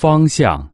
方向